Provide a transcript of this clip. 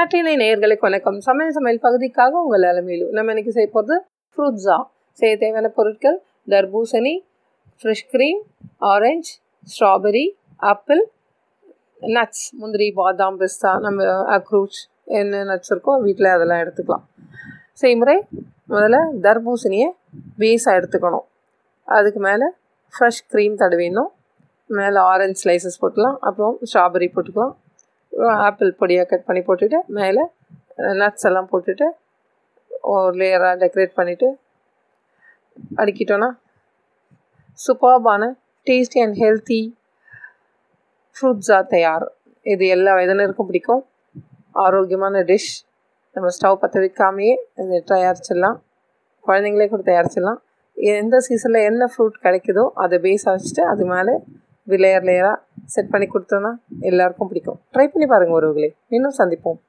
நாட்டினை நேர்களுக்கு வணக்கம். சமையல் சமையல் பகுதிக்காக உங்கள் அலமையிலும் நம்ம இன்னைக்கு செய்ய போகிறது ஃப்ரூட்ஸா செய்ய தேவையான பொருட்கள் தர்பூசணி fresh cream orange strawberry apple nuts முந்திரி பாதாம் பிஸ்தா நம்ம அக்ரூச் என்ன நட்ஸ் இருக்கோ வீட்டில் அதெல்லாம் எடுத்துக்கலாம். செய்முறை முதல்ல தர்பூசணியை பேஸாக எடுத்துக்கணும். அதுக்கு மேலே ஃப்ரெஷ் க்ரீம் தடவிடணும். மேலே ஆரஞ்ச் ஸ்லைசஸ் போட்டுக்கலாம். அப்புறம் ஸ்ட்ராபெரி போட்டுக்கலாம். ஆப்பிள் பொடியாக கட் பண்ணி போட்டுட்டு மேலே நட்ஸ் எல்லாம் போட்டுட்டு ஒரு லேயராக டெக்கரேட் பண்ணிவிட்டு அடுக்கிட்டோன்னா சூப்பர்பான டேஸ்டி அண்ட் ஹெல்த்தி ஃப்ரூட்ஸாக தயார். இது எல்லா வயதினருக்கும் பிடிக்கும். ஆரோக்கியமான டிஷ் நம்ம ஸ்டவ் பற்ற வைக்காமையே இது தயாரிச்சிடலாம். குழந்தைங்களே கூட தயாரிச்சிடலாம். எந்த சீசனில் என்ன ஃப்ரூட் கிடைக்குதோ அதை பேஸாக வச்சுட்டு அது மேலே லேயர் லேயராக செட் பண்ணி கொடுத்தோன்னா எல்லாருக்கும் பிடிக்கும். ட்ரை பண்ணி பாருங்கள் உறவுகளே. இன்னும் சந்திப்போம்.